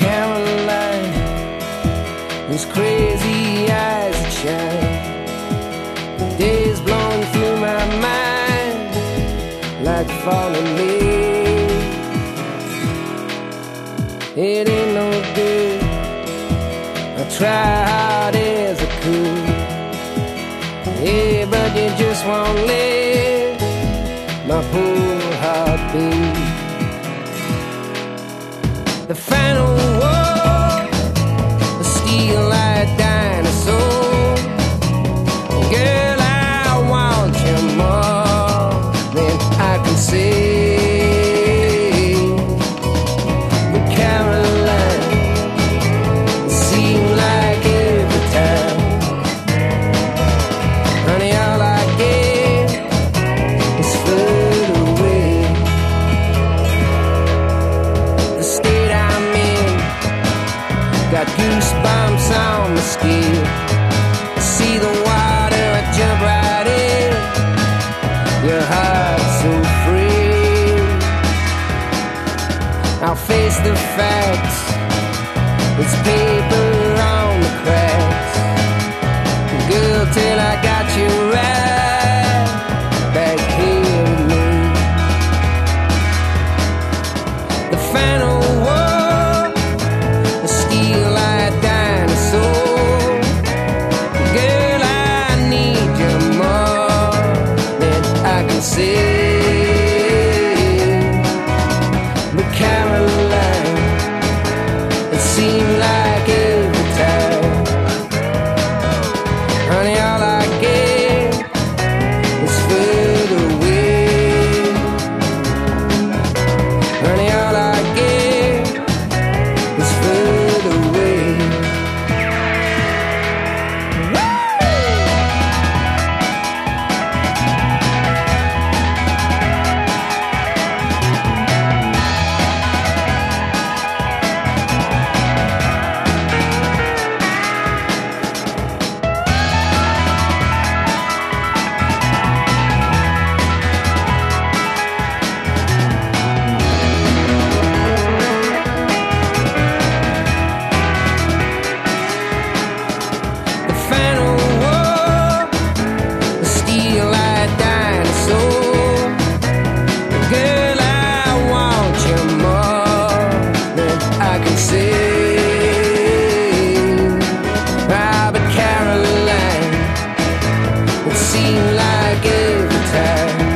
Caroline, those crazy eyes shine. Days blowing through my mind like falling leaves. It ain't no good. I try hard as I could. Yeah, but you just won't let my poor heart beat. The final war, a steel-eyed dinosaur. Girl, I want you more than I can say. Got goosebumps on my skin. See the water, I jump right in. Your heart's so free. I'll face the facts. It's paper say. But Caroline, it like every time, honey, all I Seem like every time.